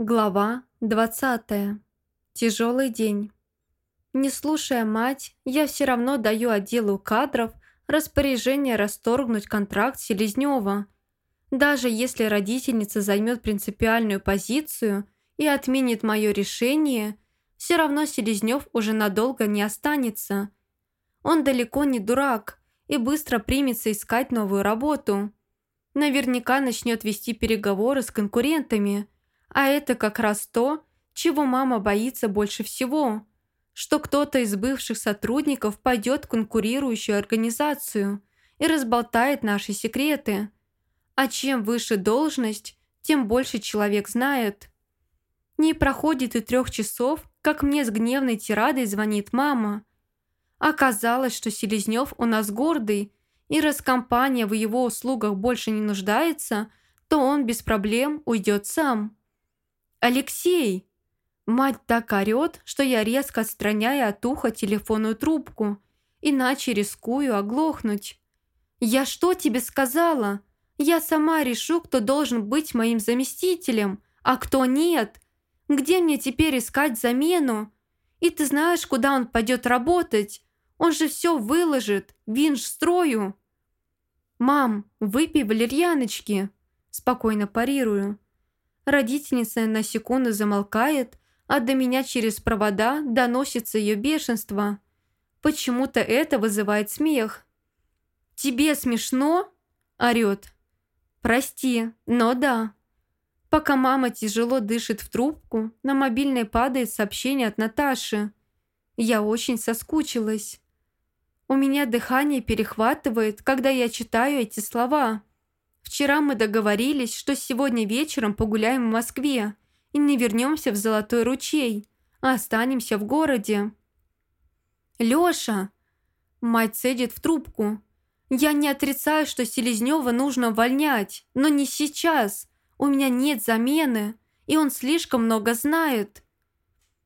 Глава 20. Тяжелый день. Не слушая мать, я все равно даю отделу кадров распоряжение расторгнуть контракт Селезнева. Даже если родительница займет принципиальную позицию и отменит мое решение, все равно Селезнев уже надолго не останется. Он далеко не дурак и быстро примется искать новую работу. Наверняка начнет вести переговоры с конкурентами – а это как раз то, чего мама боится больше всего, что кто-то из бывших сотрудников пойдет в конкурирующую организацию и разболтает наши секреты. А чем выше должность, тем больше человек знает. Не проходит и трех часов, как мне с гневной тирадой звонит мама. Оказалось, что Селезнев у нас гордый, и раз компания в его услугах больше не нуждается, то он без проблем уйдет сам. «Алексей!» Мать так орёт, что я резко отстраняю от уха телефонную трубку, иначе рискую оглохнуть. «Я что тебе сказала? Я сама решу, кто должен быть моим заместителем, а кто нет. Где мне теперь искать замену? И ты знаешь, куда он пойдет работать? Он же все выложит, винж строю». «Мам, выпей валерьяночки», спокойно парирую. Родительница на секунду замолкает, а до меня через провода доносится ее бешенство. Почему-то это вызывает смех. «Тебе смешно?» – орёт. «Прости, но да». Пока мама тяжело дышит в трубку, на мобильной падает сообщение от Наташи. Я очень соскучилась. У меня дыхание перехватывает, когда я читаю эти слова. Вчера мы договорились, что сегодня вечером погуляем в Москве и не вернемся в Золотой ручей, а останемся в городе. Лёша, мать цедит в трубку. Я не отрицаю, что Селезнева нужно увольнять, но не сейчас. У меня нет замены, и он слишком много знает.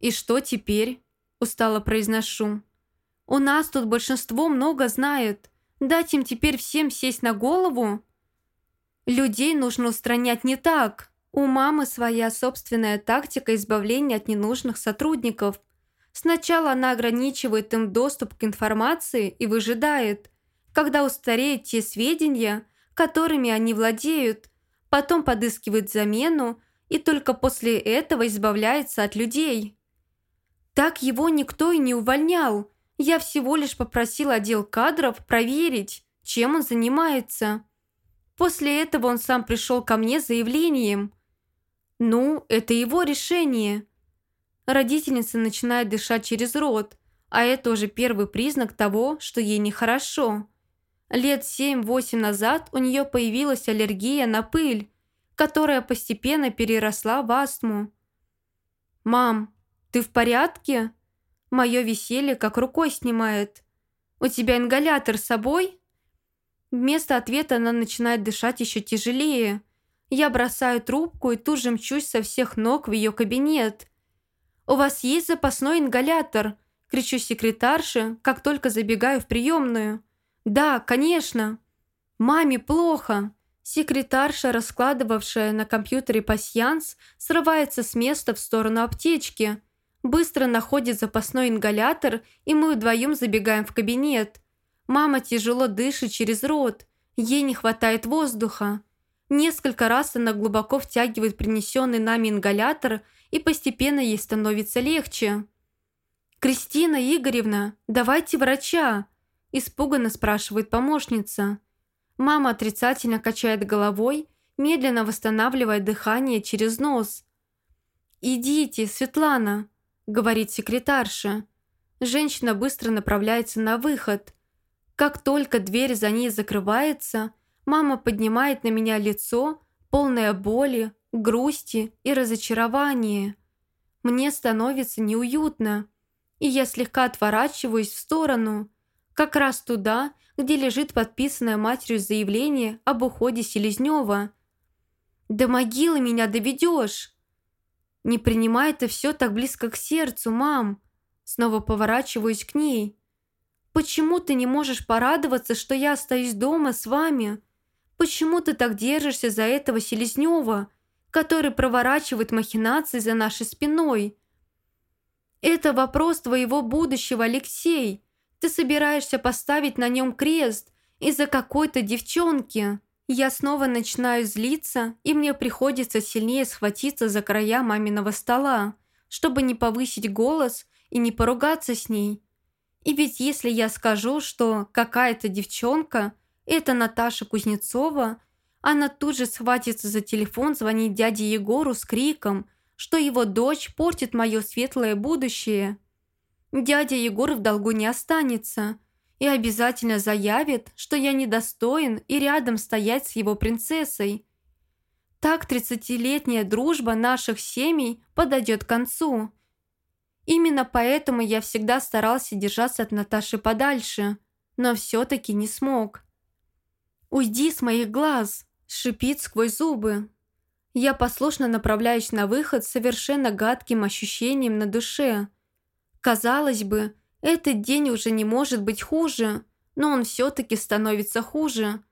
И что теперь? Устало произношу. У нас тут большинство много знает. Дать им теперь всем сесть на голову? Людей нужно устранять не так. У мамы своя собственная тактика избавления от ненужных сотрудников. Сначала она ограничивает им доступ к информации и выжидает, когда устареют те сведения, которыми они владеют, потом подыскивает замену и только после этого избавляется от людей. Так его никто и не увольнял. Я всего лишь попросил отдел кадров проверить, чем он занимается. После этого он сам пришел ко мне с заявлением. Ну, это его решение. Родительница начинает дышать через рот, а это уже первый признак того, что ей нехорошо. Лет семь-восемь назад у нее появилась аллергия на пыль, которая постепенно переросла в астму. «Мам, ты в порядке?» Мое веселье как рукой снимает. «У тебя ингалятор с собой?» Вместо ответа она начинает дышать еще тяжелее. Я бросаю трубку и тут же мчусь со всех ног в ее кабинет. «У вас есть запасной ингалятор?» – кричу секретарше, как только забегаю в приемную. «Да, конечно». «Маме плохо». Секретарша, раскладывавшая на компьютере пасьянс, срывается с места в сторону аптечки. Быстро находит запасной ингалятор, и мы вдвоем забегаем в кабинет. Мама тяжело дышит через рот, ей не хватает воздуха. Несколько раз она глубоко втягивает принесенный нами ингалятор, и постепенно ей становится легче. «Кристина Игоревна, давайте врача!» – испуганно спрашивает помощница. Мама отрицательно качает головой, медленно восстанавливая дыхание через нос. «Идите, Светлана», – говорит секретарша. Женщина быстро направляется на выход. Как только дверь за ней закрывается, мама поднимает на меня лицо, полное боли, грусти и разочарования. Мне становится неуютно, и я слегка отворачиваюсь в сторону, как раз туда, где лежит подписанное матерью заявление об уходе Селезнева. «До могилы меня доведешь!» «Не принимай это все так близко к сердцу, мам!» Снова поворачиваюсь к ней. Почему ты не можешь порадоваться, что я остаюсь дома с вами? Почему ты так держишься за этого Селезнева? который проворачивает махинации за нашей спиной. Это вопрос твоего будущего, Алексей. Ты собираешься поставить на нем крест из-за какой-то девчонки. Я снова начинаю злиться, и мне приходится сильнее схватиться за края маминого стола, чтобы не повысить голос и не поругаться с ней. И ведь если я скажу, что какая-то девчонка – это Наташа Кузнецова, она тут же схватится за телефон звонить дяде Егору с криком, что его дочь портит мое светлое будущее. Дядя Егор в долгу не останется – и обязательно заявит, что я недостоин и рядом стоять с его принцессой. Так тридцатилетняя дружба наших семей подойдет к концу. Именно поэтому я всегда старался держаться от Наташи подальше, но все-таки не смог. «Уйди с моих глаз!» – шипит сквозь зубы. Я послушно направляюсь на выход с совершенно гадким ощущением на душе. Казалось бы, этот день уже не может быть хуже, но он все-таки становится хуже.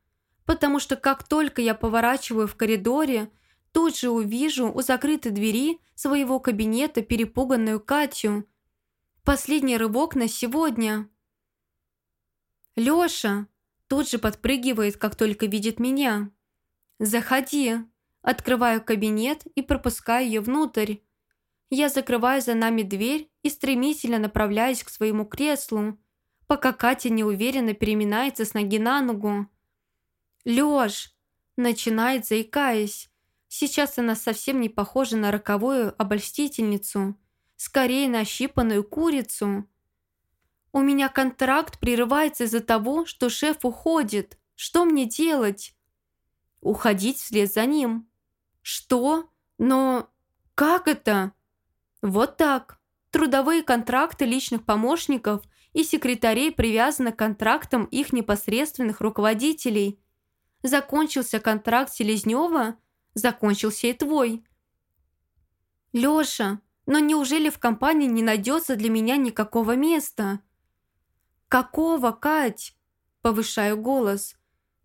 Потому что как только я поворачиваю в коридоре, тут же увижу у закрытой двери своего кабинета перепуганную Катю. Последний рывок на сегодня. «Лёша!» тут же подпрыгивает, как только видит меня. «Заходи!» Открываю кабинет и пропускаю ее внутрь. Я закрываю за нами дверь и стремительно направляюсь к своему креслу, пока Катя неуверенно переминается с ноги на ногу. «Лёш!» – начинает, заикаясь. Сейчас она совсем не похожа на роковую обольстительницу, скорее на ощипанную курицу. «У меня контракт прерывается из-за того, что шеф уходит. Что мне делать?» «Уходить вслед за ним». «Что? Но как это?» Вот так. Трудовые контракты личных помощников и секретарей привязаны к контрактам их непосредственных руководителей. Закончился контракт Селезнева, закончился и твой. Лёша, но неужели в компании не найдется для меня никакого места? Какого, Кать? Повышаю голос.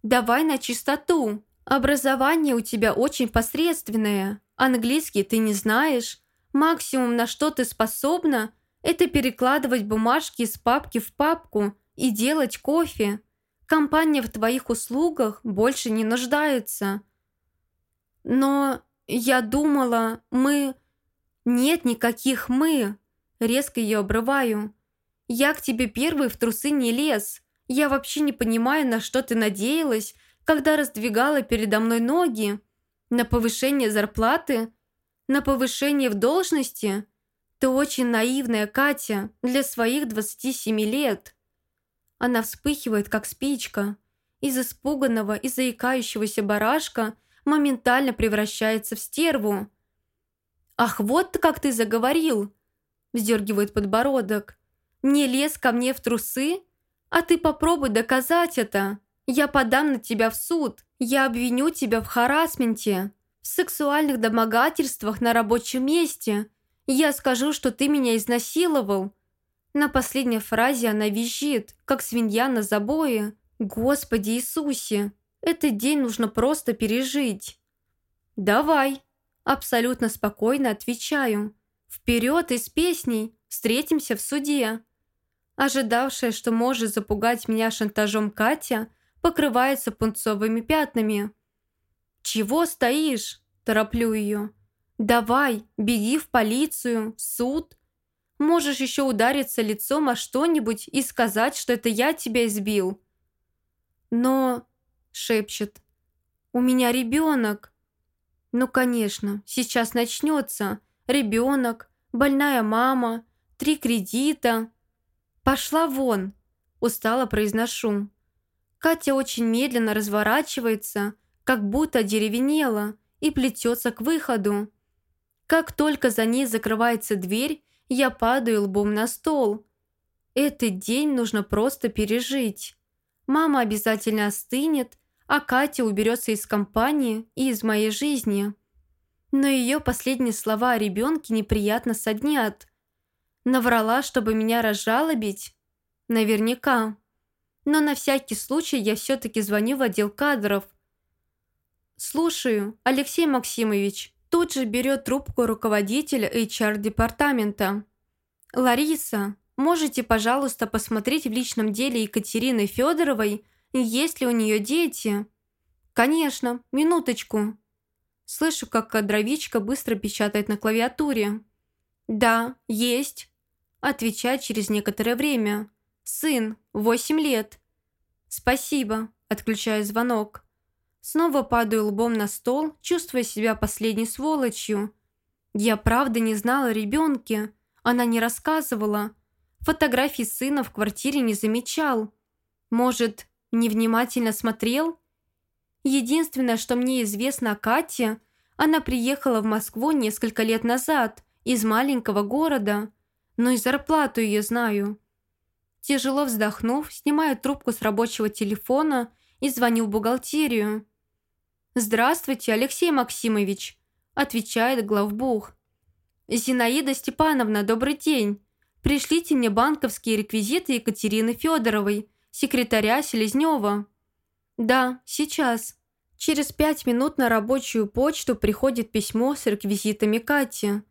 Давай на чистоту. Образование у тебя очень посредственное. Английский ты не знаешь, Максимум, на что ты способна, это перекладывать бумажки из папки в папку и делать кофе. Компания в твоих услугах больше не нуждается. Но я думала, мы... Нет никаких «мы». Резко ее обрываю. Я к тебе первый в трусы не лез. Я вообще не понимаю, на что ты надеялась, когда раздвигала передо мной ноги. На повышение зарплаты на повышение в должности? Ты очень наивная, Катя, для своих 27 лет. Она вспыхивает, как спичка. Из испуганного и заикающегося барашка моментально превращается в стерву. «Ах, вот как ты заговорил!» Вздергивает подбородок. «Не лез ко мне в трусы? А ты попробуй доказать это. Я подам на тебя в суд. Я обвиню тебя в харасменте сексуальных домогательствах на рабочем месте. Я скажу, что ты меня изнасиловал». На последней фразе она визжит, как свинья на забое. «Господи Иисусе, этот день нужно просто пережить». «Давай», – абсолютно спокойно отвечаю. «Вперед из песней, встретимся в суде». Ожидавшая, что может запугать меня шантажом Катя, покрывается пунцовыми пятнами. «Чего стоишь?» – тороплю ее. «Давай, беги в полицию, суд. Можешь еще удариться лицом о что-нибудь и сказать, что это я тебя избил». «Но...» – шепчет. «У меня ребенок». «Ну, конечно, сейчас начнется. Ребенок, больная мама, три кредита». «Пошла вон!» – устало произношу. Катя очень медленно разворачивается – как будто деревенела и плетется к выходу. Как только за ней закрывается дверь, я падаю лбом на стол. Этот день нужно просто пережить. Мама обязательно остынет, а Катя уберется из компании и из моей жизни. Но ее последние слова о ребенке неприятно соднят. Наврала, чтобы меня разжалобить? Наверняка. Но на всякий случай я все-таки звоню в отдел кадров – «Слушаю, Алексей Максимович», Тут же берет трубку руководитель HR-департамента. «Лариса, можете, пожалуйста, посмотреть в личном деле Екатерины Федоровой, есть ли у нее дети?» «Конечно, минуточку». Слышу, как кадровичка быстро печатает на клавиатуре. «Да, есть», – отвечает через некоторое время. «Сын, восемь лет». «Спасибо», – отключаю звонок. Снова падаю лбом на стол, чувствуя себя последней сволочью. Я правда не знала о ребенке. Она не рассказывала. Фотографий сына в квартире не замечал. Может, невнимательно смотрел? Единственное, что мне известно о Кате, она приехала в Москву несколько лет назад из маленького города, но и зарплату ее знаю. Тяжело вздохнув, снимаю трубку с рабочего телефона и звоню в бухгалтерию. «Здравствуйте, Алексей Максимович», – отвечает главбух. «Зинаида Степановна, добрый день. Пришлите мне банковские реквизиты Екатерины Федоровой, секретаря Селезнева». «Да, сейчас». Через пять минут на рабочую почту приходит письмо с реквизитами Кати.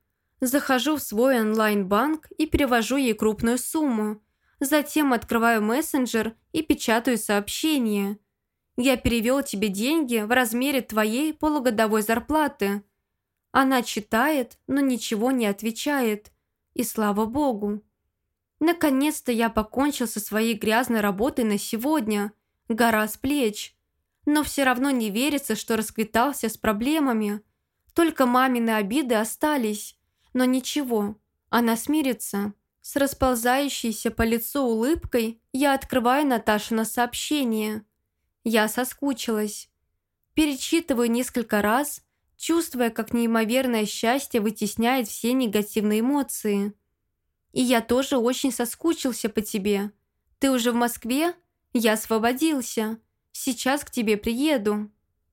Захожу в свой онлайн-банк и перевожу ей крупную сумму. Затем открываю мессенджер и печатаю сообщение – я перевел тебе деньги в размере твоей полугодовой зарплаты. Она читает, но ничего не отвечает. И слава богу. Наконец-то я покончил со своей грязной работой на сегодня. Гора с плеч. Но все равно не верится, что расквитался с проблемами. Только мамины обиды остались. Но ничего, она смирится. С расползающейся по лицу улыбкой я открываю Наташина сообщение – я соскучилась. Перечитываю несколько раз, чувствуя, как неимоверное счастье вытесняет все негативные эмоции. И я тоже очень соскучился по тебе. Ты уже в Москве? Я освободился. Сейчас к тебе приеду.